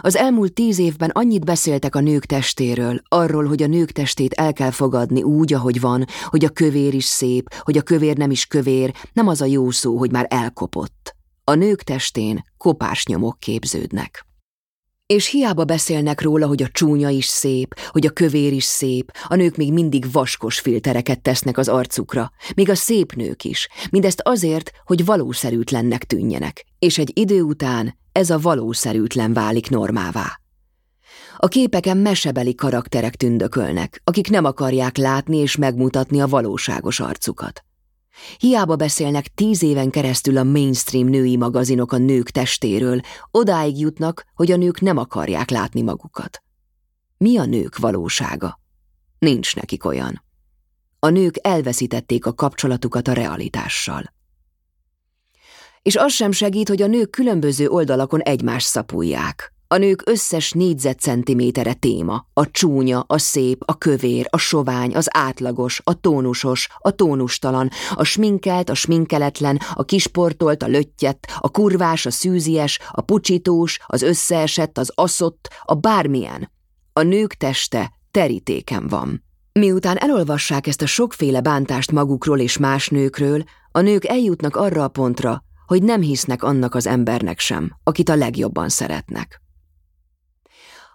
Az elmúlt tíz évben annyit beszéltek a nők testéről, arról, hogy a nők testét el kell fogadni úgy, ahogy van, hogy a kövér is szép, hogy a kövér nem is kövér, nem az a jó szó, hogy már elkopott. A nők testén kopás nyomok képződnek. És hiába beszélnek róla, hogy a csúnya is szép, hogy a kövér is szép, a nők még mindig vaskos filtereket tesznek az arcukra, még a szép nők is, mindezt azért, hogy valószerűtlennek tűnjenek, és egy idő után ez a valószerűtlen válik normává. A képeken mesebeli karakterek tündökölnek, akik nem akarják látni és megmutatni a valóságos arcukat. Hiába beszélnek tíz éven keresztül a mainstream női magazinok a nők testéről, odáig jutnak, hogy a nők nem akarják látni magukat. Mi a nők valósága? Nincs nekik olyan. A nők elveszítették a kapcsolatukat a realitással. És az sem segít, hogy a nők különböző oldalakon egymást szapulják. A nők összes négyzetcentimétere téma, a csúnya, a szép, a kövér, a sovány, az átlagos, a tónusos, a tónustalan, a sminkelt, a sminkeletlen, a kisportolt, a löttyett, a kurvás, a szűzies, a pucsitós, az összeesett, az aszott, a bármilyen. A nők teste terítéken van. Miután elolvassák ezt a sokféle bántást magukról és más nőkről, a nők eljutnak arra a pontra, hogy nem hisznek annak az embernek sem, akit a legjobban szeretnek.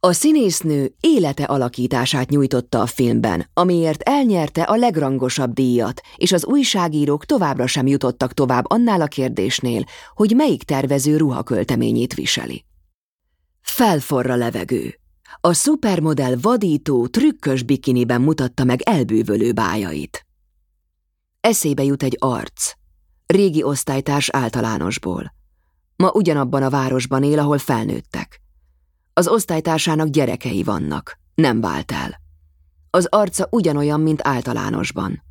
A színésznő élete alakítását nyújtotta a filmben, amiért elnyerte a legrangosabb díjat, és az újságírók továbbra sem jutottak tovább annál a kérdésnél, hogy melyik tervező ruhakölteményét viseli. Felforra levegő. A szupermodell vadító, trükkös bikiniben mutatta meg elbűvölő bájait. Eszébe jut egy arc, régi osztálytárs általánosból. Ma ugyanabban a városban él, ahol felnőttek. Az osztálytársának gyerekei vannak, nem vált el. Az arca ugyanolyan, mint általánosban.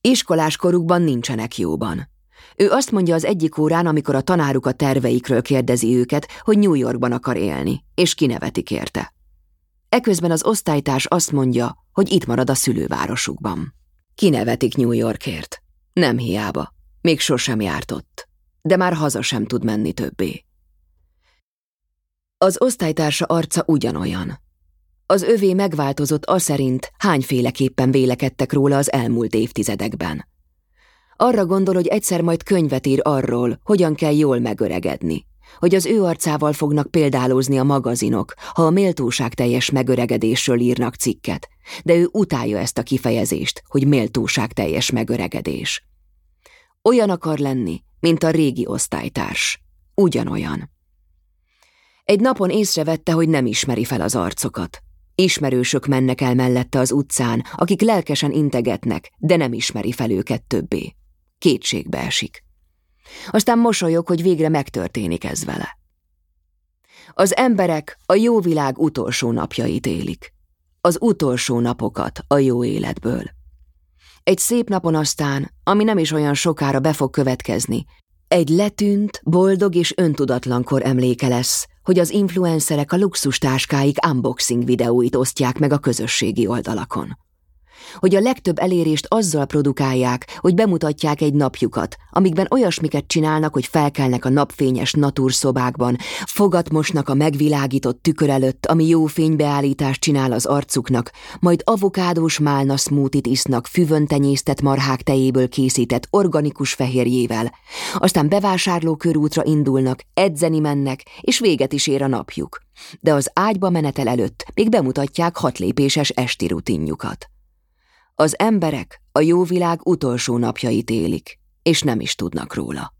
Iskolás korukban nincsenek jóban. Ő azt mondja az egyik órán, amikor a tanáruk a terveikről kérdezi őket, hogy New Yorkban akar élni, és kinevetik érte. Eközben az osztálytárs azt mondja, hogy itt marad a szülővárosukban. Kinevetik New Yorkért. Nem hiába. Még sosem járt ott. De már haza sem tud menni többé. Az osztálytársa arca ugyanolyan. Az övé megváltozott a szerint, hányféleképpen vélekedtek róla az elmúlt évtizedekben. Arra gondol, hogy egyszer majd könyvet ír arról, hogyan kell jól megöregedni, hogy az ő arcával fognak példálózni a magazinok, ha a méltóság teljes megöregedésről írnak cikket, de ő utálja ezt a kifejezést, hogy méltóság teljes megöregedés. Olyan akar lenni, mint a régi osztálytárs. Ugyanolyan. Egy napon észrevette, hogy nem ismeri fel az arcokat. Ismerősök mennek el mellette az utcán, akik lelkesen integetnek, de nem ismeri fel őket többé. Kétségbe esik. Aztán mosolyog, hogy végre megtörténik ez vele. Az emberek a jó világ utolsó napjait élik. Az utolsó napokat a jó életből. Egy szép napon aztán, ami nem is olyan sokára be fog következni, egy letűnt, boldog és öntudatlankor emléke lesz, hogy az influencerek a luxustáskáik unboxing videóit osztják meg a közösségi oldalakon hogy a legtöbb elérést azzal produkálják, hogy bemutatják egy napjukat, amikben olyasmiket csinálnak, hogy felkelnek a napfényes natúrszobákban, fogat mosnak a megvilágított tükör előtt, ami jó fénybeállítást csinál az arcuknak, majd avokádós málna smoothit isznak füvön tenyésztett marhák tejéből készített organikus fehérjével, aztán bevásárlókörútra indulnak, edzeni mennek, és véget is ér a napjuk. De az ágyba menetel előtt még bemutatják hatlépéses esti rutinjukat. Az emberek a jó világ utolsó napjait élik, és nem is tudnak róla.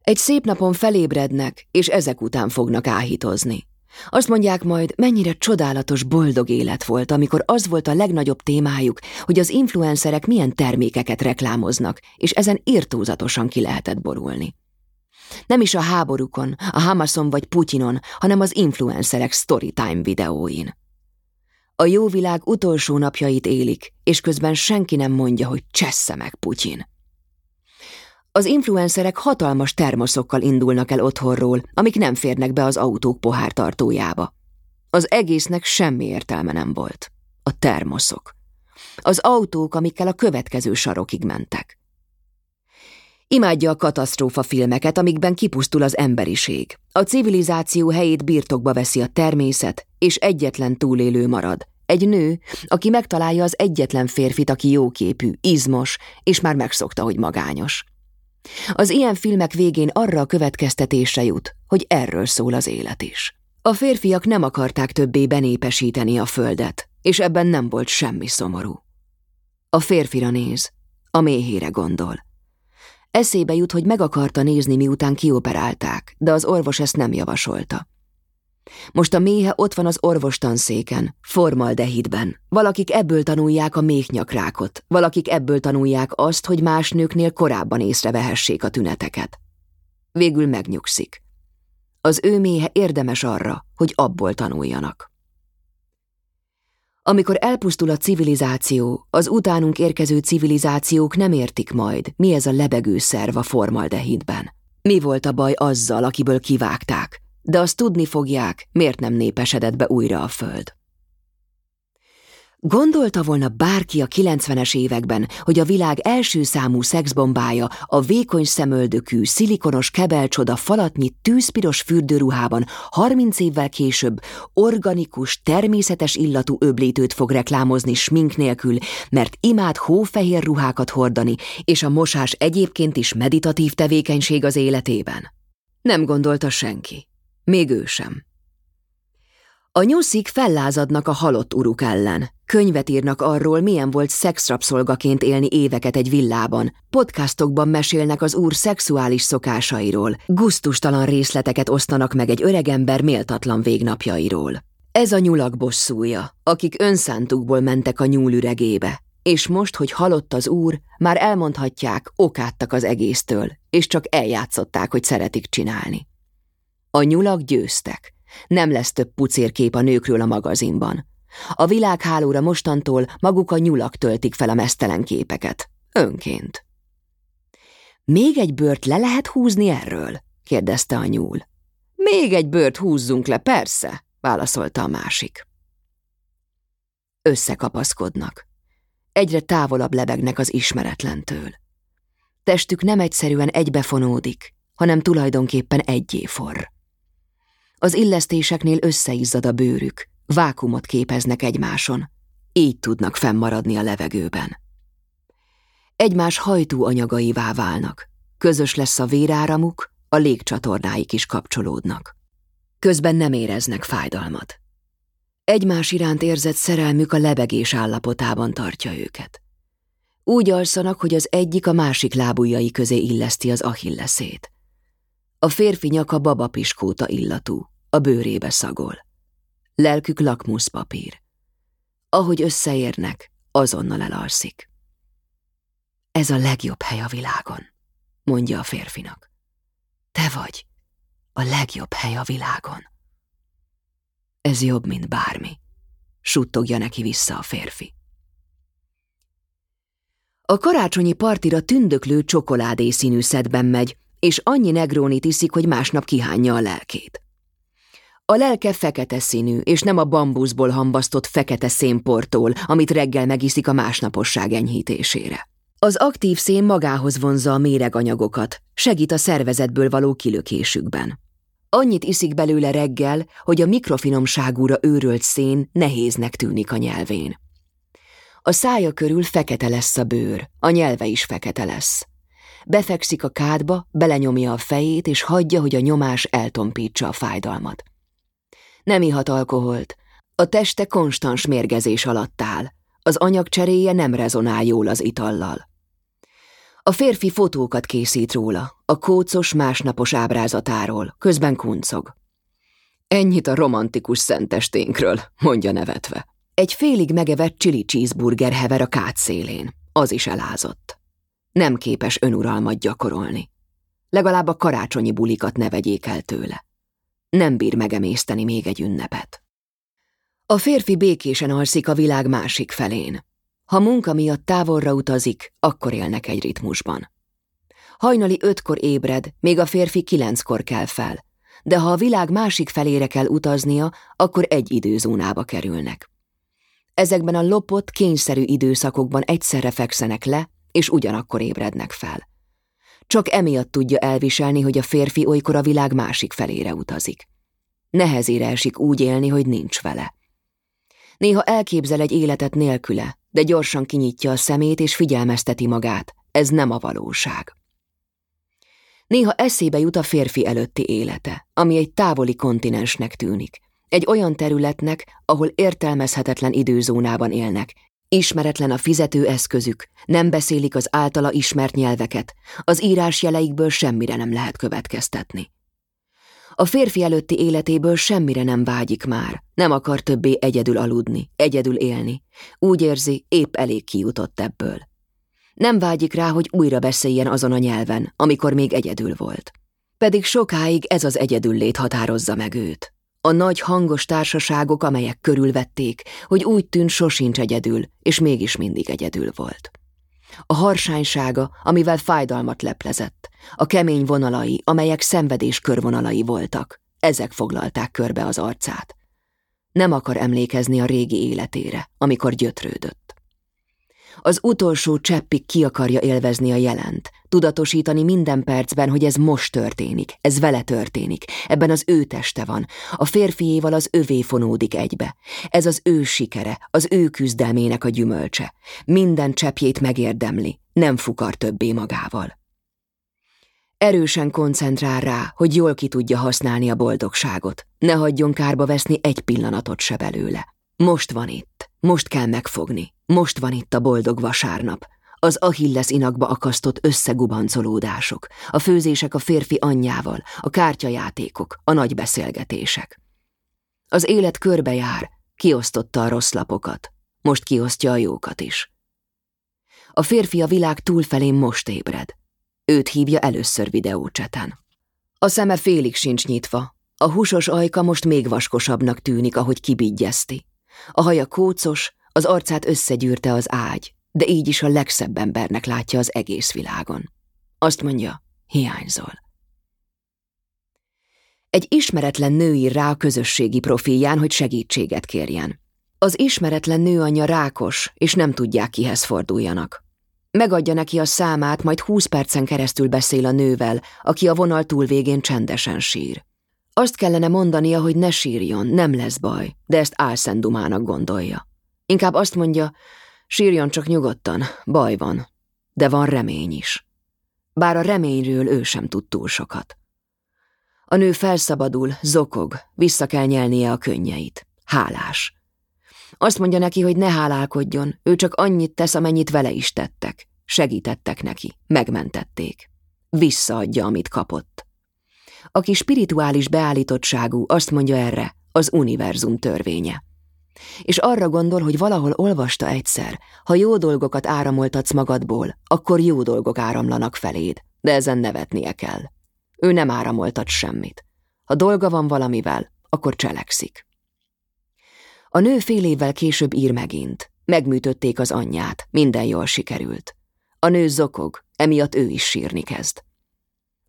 Egy szép napon felébrednek, és ezek után fognak áhítozni. Azt mondják majd, mennyire csodálatos, boldog élet volt, amikor az volt a legnagyobb témájuk, hogy az influencerek milyen termékeket reklámoznak, és ezen irtózatosan ki lehetett borulni. Nem is a háborúkon, a Hamason vagy Putyinon, hanem az influencerek storytime videóin. A jó világ utolsó napjait élik, és közben senki nem mondja, hogy csessze meg Putyin. Az influencerek hatalmas termoszokkal indulnak el otthonról, amik nem férnek be az autók pohártartójába. Az egésznek semmi értelme nem volt. A termoszok. Az autók, amikkel a következő sarokig mentek. Imádja a katasztrófa filmeket, amikben kipusztul az emberiség. A civilizáció helyét birtokba veszi a természet, és egyetlen túlélő marad. Egy nő, aki megtalálja az egyetlen férfit, aki jóképű, izmos, és már megszokta, hogy magányos. Az ilyen filmek végén arra a következtetésre jut, hogy erről szól az élet is. A férfiak nem akarták többé benépesíteni a földet, és ebben nem volt semmi szomorú. A férfira néz, a méhére gondol. Eszébe jut, hogy meg akarta nézni, miután kioperálták, de az orvos ezt nem javasolta. Most a méhe ott van az orvostanszéken, formaldehidben. Valakik ebből tanulják a méhnyakrákot, valakik ebből tanulják azt, hogy más nőknél korábban észrevehessék a tüneteket. Végül megnyugszik. Az ő méhe érdemes arra, hogy abból tanuljanak. Amikor elpusztul a civilizáció, az utánunk érkező civilizációk nem értik majd, mi ez a lebegő szerv a formaldehidben. Mi volt a baj azzal, akiből kivágták, de azt tudni fogják, miért nem népesedett be újra a föld. Gondolta volna bárki a 90-es években, hogy a világ első számú szexbombája a vékony szemöldökű, szilikonos kebelcsoda falatnyi tűzpiros fürdőruhában 30 évvel később organikus, természetes illatú öblítőt fog reklámozni smink nélkül, mert imád hófehér ruhákat hordani, és a mosás egyébként is meditatív tevékenység az életében? Nem gondolta senki. Még ő sem. A nyuszik fellázadnak a halott uruk ellen. Könyvet írnak arról, milyen volt szexrapszolgaként élni éveket egy villában. Podcastokban mesélnek az úr szexuális szokásairól. Gusztustalan részleteket osztanak meg egy öregember méltatlan végnapjairól. Ez a nyulak bosszúja, akik önszántukból mentek a nyúlüregébe. És most, hogy halott az úr, már elmondhatják, okáttak az egésztől, és csak eljátszották, hogy szeretik csinálni. A nyulak győztek. Nem lesz több pucérkép a nőkről a magazinban. A világhálóra mostantól maguk a nyulak töltik fel a mesztelen képeket. Önként. Még egy bört le lehet húzni erről? kérdezte a nyúl. Még egy bört húzzunk le, persze, válaszolta a másik. Összekapaszkodnak. Egyre távolabb lebegnek az ismeretlentől. Testük nem egyszerűen egybefonódik, hanem tulajdonképpen egyé forr. Az illesztéseknél összeizzad a bőrük, vákumot képeznek egymáson, így tudnak fennmaradni a levegőben. Egymás hajtó anyagaivá válnak, közös lesz a véráramuk, a légcsatornáik is kapcsolódnak. Közben nem éreznek fájdalmat. Egymás iránt érzett szerelmük a lebegés állapotában tartja őket. Úgy alszanak, hogy az egyik a másik lábujjai közé illeszti az ahilleszét. A férfi nyaka babapiskóta illatú a bőrébe szagol. Lelkük lakmuszpapír. Ahogy összeérnek, azonnal elalszik. Ez a legjobb hely a világon, mondja a férfinak. Te vagy a legjobb hely a világon. Ez jobb, mint bármi, suttogja neki vissza a férfi. A karácsonyi partira tündöklő csokoládé színű szedben megy, és annyi negrónit iszik, hogy másnap kihányja a lelkét. A lelke fekete színű, és nem a bambuszból hambasztott fekete szénportól, amit reggel megiszik a másnaposság enyhítésére. Az aktív szén magához vonzza a méreganyagokat, segít a szervezetből való kilökésükben. Annyit iszik belőle reggel, hogy a mikrofinomságúra őrölt szén nehéznek tűnik a nyelvén. A szája körül fekete lesz a bőr, a nyelve is fekete lesz. Befekszik a kádba, belenyomja a fejét, és hagyja, hogy a nyomás eltompítsa a fájdalmat nem ihat alkoholt. A teste konstans mérgezés alatt áll. Az anyagcseréje nem rezonál jól az itallal. A férfi fotókat készít róla, a kócos másnapos ábrázatáról, közben kuncog. Ennyit a romantikus szentesténkről, mondja nevetve. Egy félig megevett chili cheeseburger hever a kát szélén. Az is elázott. Nem képes önuralmat gyakorolni. Legalább a karácsonyi bulikat ne vegyék el tőle nem bír megemészteni még egy ünnepet. A férfi békésen alszik a világ másik felén. Ha munka miatt távolra utazik, akkor élnek egy ritmusban. Hajnali ötkor ébred, még a férfi kilenckor kell fel, de ha a világ másik felére kell utaznia, akkor egy időzónába kerülnek. Ezekben a lopott, kényszerű időszakokban egyszerre fekszenek le, és ugyanakkor ébrednek fel. Csak emiatt tudja elviselni, hogy a férfi olykor a világ másik felére utazik. Nehezére esik úgy élni, hogy nincs vele. Néha elképzel egy életet nélküle, de gyorsan kinyitja a szemét és figyelmezteti magát. Ez nem a valóság. Néha eszébe jut a férfi előtti élete, ami egy távoli kontinensnek tűnik. Egy olyan területnek, ahol értelmezhetetlen időzónában élnek, Ismeretlen a fizető eszközük, nem beszélik az általa ismert nyelveket, az írás jeleikből semmire nem lehet következtetni. A férfi előtti életéből semmire nem vágyik már, nem akar többé egyedül aludni, egyedül élni. Úgy érzi, épp elég kijutott ebből. Nem vágyik rá, hogy újra beszéljen azon a nyelven, amikor még egyedül volt. Pedig sokáig ez az egyedül lét határozza meg őt. A nagy hangos társaságok, amelyek körülvették, hogy úgy tűnt sosincs egyedül, és mégis mindig egyedül volt. A harsánysága, amivel fájdalmat leplezett, a kemény vonalai, amelyek szenvedés körvonalai voltak, ezek foglalták körbe az arcát. Nem akar emlékezni a régi életére, amikor gyötrődött. Az utolsó cseppig ki akarja élvezni a jelent, tudatosítani minden percben, hogy ez most történik, ez vele történik, ebben az ő teste van, a férfiéval az övé fonódik egybe. Ez az ő sikere, az ő küzdelmének a gyümölcse. Minden cseppjét megérdemli, nem fukar többé magával. Erősen koncentrál rá, hogy jól ki tudja használni a boldogságot, ne hagyjon kárba veszni egy pillanatot se belőle. Most van itt, most kell megfogni, most van itt a boldog vasárnap, az Achilles inakba akasztott összegubancolódások, a főzések a férfi anyjával, a kártyajátékok, a nagy beszélgetések. Az élet körbejár, kiosztotta a rossz lapokat, most kiosztja a jókat is. A férfi a világ túlfelén most ébred. Őt hívja először videócseten. A szeme félig sincs nyitva, a húsos ajka most még vaskosabbnak tűnik, ahogy kibigyezti. A haja kócos, az arcát összegyűrte az ágy, de így is a legszebb embernek látja az egész világon. Azt mondja, hiányzol. Egy ismeretlen nő ír rá a közösségi profilján, hogy segítséget kérjen. Az ismeretlen nő anyja rákos, és nem tudják kihez forduljanak. Megadja neki a számát, majd húsz percen keresztül beszél a nővel, aki a vonal túlvégén csendesen sír. Azt kellene mondania, hogy ne sírjon, nem lesz baj, de ezt álszendumának gondolja. Inkább azt mondja, sírjon csak nyugodtan, baj van, de van remény is. Bár a reményről ő sem tud túl sokat. A nő felszabadul, zokog, vissza kell nyelnie a könnyeit. Hálás. Azt mondja neki, hogy ne hálálkodjon, ő csak annyit tesz, amennyit vele is tettek. Segítettek neki, megmentették. Visszaadja, amit kapott. Aki spirituális beállítottságú, azt mondja erre, az univerzum törvénye és arra gondol, hogy valahol olvasta egyszer, ha jó dolgokat áramoltatsz magadból, akkor jó dolgok áramlanak feléd, de ezen nevetnie kell. Ő nem áramoltat semmit. Ha dolga van valamivel, akkor cselekszik. A nő fél évvel később ír megint. Megműtötték az anyját, minden jól sikerült. A nő zokog, emiatt ő is sírni kezd.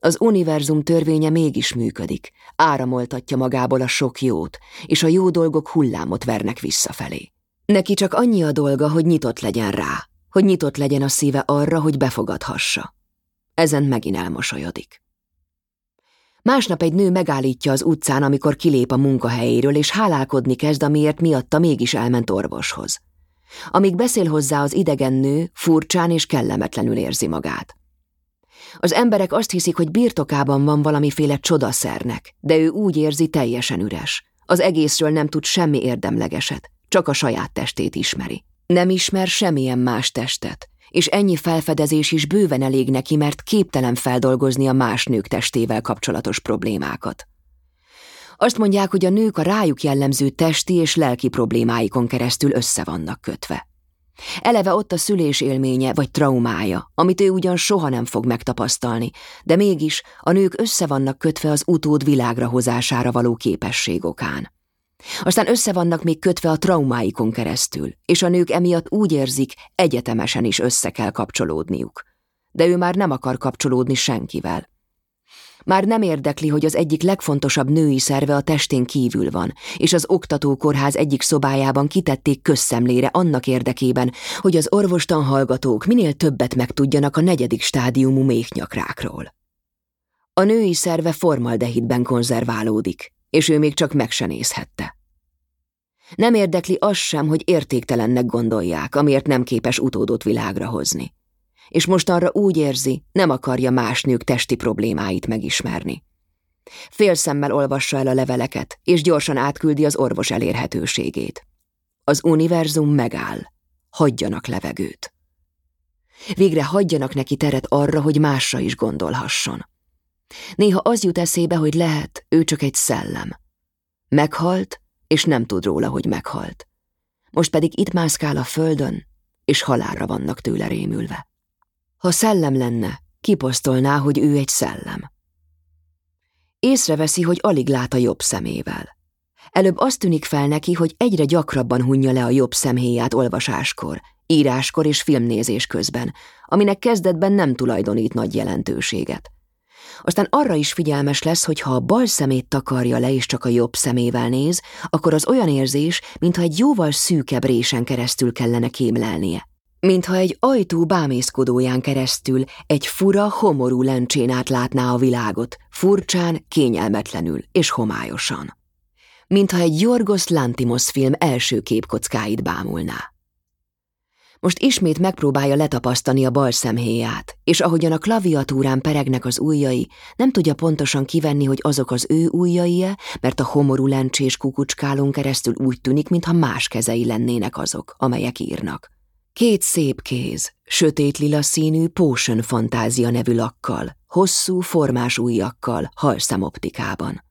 Az univerzum törvénye mégis működik, áramoltatja magából a sok jót, és a jó dolgok hullámot vernek visszafelé. Neki csak annyi a dolga, hogy nyitott legyen rá, hogy nyitott legyen a szíve arra, hogy befogadhassa. Ezen megint elmosolyodik. Másnap egy nő megállítja az utcán, amikor kilép a munkahelyéről, és hálálkodni kezd, amiért miatta mégis elment orvoshoz. Amíg beszél hozzá az idegen nő, furcsán és kellemetlenül érzi magát. Az emberek azt hiszik, hogy birtokában van valamiféle csodaszernek, de ő úgy érzi teljesen üres. Az egészről nem tud semmi érdemlegeset, csak a saját testét ismeri. Nem ismer semmilyen más testet, és ennyi felfedezés is bőven elég neki, mert képtelen feldolgozni a más nők testével kapcsolatos problémákat. Azt mondják, hogy a nők a rájuk jellemző testi és lelki problémáikon keresztül össze vannak kötve. Eleve ott a szülés élménye vagy traumája, amit ő ugyan soha nem fog megtapasztalni, de mégis a nők össze vannak kötve az utód világra hozására való képesség okán. Aztán össze vannak még kötve a traumáikon keresztül, és a nők emiatt úgy érzik, egyetemesen is össze kell kapcsolódniuk. De ő már nem akar kapcsolódni senkivel. Már nem érdekli, hogy az egyik legfontosabb női szerve a testén kívül van, és az oktatókórház egyik szobájában kitették közszemlére annak érdekében, hogy az orvostan hallgatók minél többet megtudjanak a negyedik stádiumú méhnyakrákról. A női szerve formaldehidben konzerválódik, és ő még csak meg se nézhette. Nem érdekli az sem, hogy értéktelennek gondolják, amiért nem képes utódot világra hozni. És mostanra úgy érzi, nem akarja más nők testi problémáit megismerni. Félszemmel olvassa el a leveleket, és gyorsan átküldi az orvos elérhetőségét. Az univerzum megáll. Hagyjanak levegőt. Végre hagyjanak neki teret arra, hogy másra is gondolhasson. Néha az jut eszébe, hogy lehet, ő csak egy szellem. Meghalt, és nem tud róla, hogy meghalt. Most pedig itt mászkál a földön, és halálra vannak tőle rémülve. Ha szellem lenne, kiposztolná, hogy ő egy szellem. Észreveszi, hogy alig lát a jobb szemével. Előbb azt tűnik fel neki, hogy egyre gyakrabban hunja le a jobb szemhéját olvasáskor, íráskor és filmnézés közben, aminek kezdetben nem tulajdonít nagy jelentőséget. Aztán arra is figyelmes lesz, hogy ha a bal szemét takarja le és csak a jobb szemével néz, akkor az olyan érzés, mintha egy jóval szűkebb résen keresztül kellene kémlelnie. Mintha egy ajtó bámészkodóján keresztül egy fura, homorú lencsén át látná a világot, furcsán, kényelmetlenül és homályosan. Mintha egy Jorgos Lantimos film első képkockáit bámulná. Most ismét megpróbálja letapasztani a bal szemhéját, és ahogyan a klaviatúrán peregnek az ujjai, nem tudja pontosan kivenni, hogy azok az ő ujjai-e, mert a homorú lencsés kukucskálón keresztül úgy tűnik, mintha más kezei lennének azok, amelyek írnak. Két szép kéz, sötét lila színű Potion Fantázia nevű lakkal, hosszú, formás ujjakkal, halszemoptikában.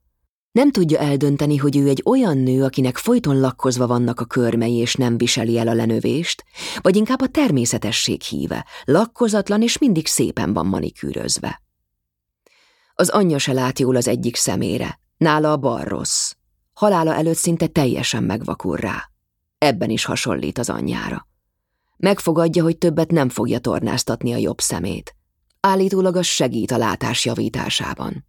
Nem tudja eldönteni, hogy ő egy olyan nő, akinek folyton lakkozva vannak a körmei és nem viseli el a lenövést, vagy inkább a természetesség híve, lakkozatlan és mindig szépen van manikűrözve. Az anyja se lát jól az egyik szemére, nála a bal rossz. Halála előtt szinte teljesen megvakul rá. Ebben is hasonlít az anyjára. Megfogadja, hogy többet nem fogja tornáztatni a jobb szemét. Állítólag az segít a látás javításában.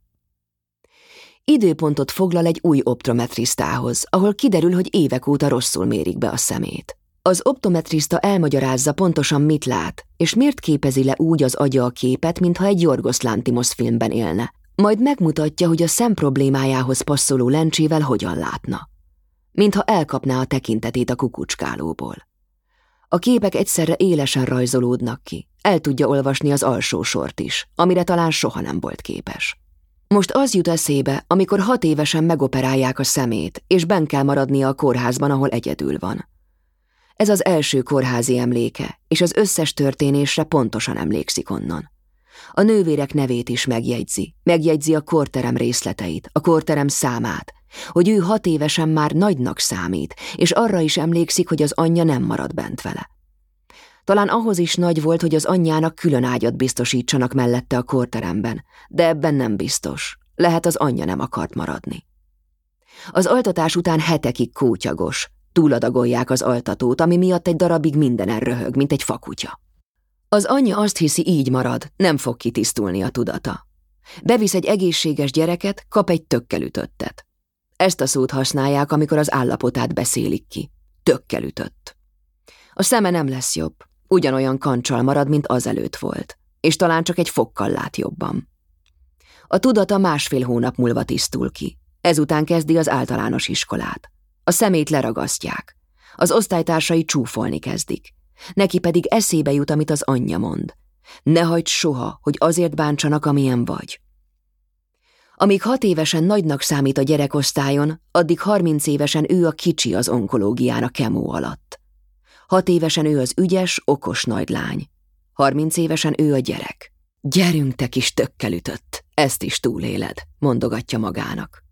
Időpontot foglal egy új optometrisztához, ahol kiderül, hogy évek óta rosszul mérik be a szemét. Az optometrista elmagyarázza pontosan mit lát, és miért képezi le úgy az agya a képet, mintha egy Jorgos Lantimos filmben élne. Majd megmutatja, hogy a szem problémájához passzoló lencsével hogyan látna. Mintha elkapná a tekintetét a kukucskálóból. A képek egyszerre élesen rajzolódnak ki. El tudja olvasni az alsó sort is, amire talán soha nem volt képes. Most az jut eszébe, amikor hat évesen megoperálják a szemét, és ben kell maradnia a kórházban, ahol egyedül van. Ez az első kórházi emléke, és az összes történésre pontosan emlékszik onnan. A nővérek nevét is megjegyzi, megjegyzi a korterem részleteit, a korterem számát, hogy ő hat évesen már nagynak számít, és arra is emlékszik, hogy az anyja nem marad bent vele. Talán ahhoz is nagy volt, hogy az anyjának külön ágyat biztosítsanak mellette a korteremben, de ebben nem biztos. Lehet az anyja nem akart maradni. Az altatás után hetekig kótyagos, túladagolják az altatót, ami miatt egy darabig minden röhög, mint egy fakutya. Az anyja azt hiszi, így marad, nem fog kitisztulni a tudata. Bevisz egy egészséges gyereket, kap egy tökkelütöttet. Ezt a szót használják, amikor az állapotát beszélik ki. Tökkelütött. A szeme nem lesz jobb, Ugyanolyan kancsal marad, mint azelőtt volt, és talán csak egy fokkal lát jobban. A tudata másfél hónap múlva tisztul ki. Ezután kezdi az általános iskolát. A szemét leragasztják. Az osztálytársai csúfolni kezdik. Neki pedig eszébe jut, amit az anyja mond. Ne hagyd soha, hogy azért bántsanak, amilyen vagy. Amíg hat évesen nagynak számít a gyerekosztályon, addig harminc évesen ő a kicsi az onkológián a kemó alatt. Hat évesen ő az ügyes, okos nagy lány. Harminc évesen ő a gyerek. Gyerünk, te kis tökkelütött, ezt is túléled, mondogatja magának.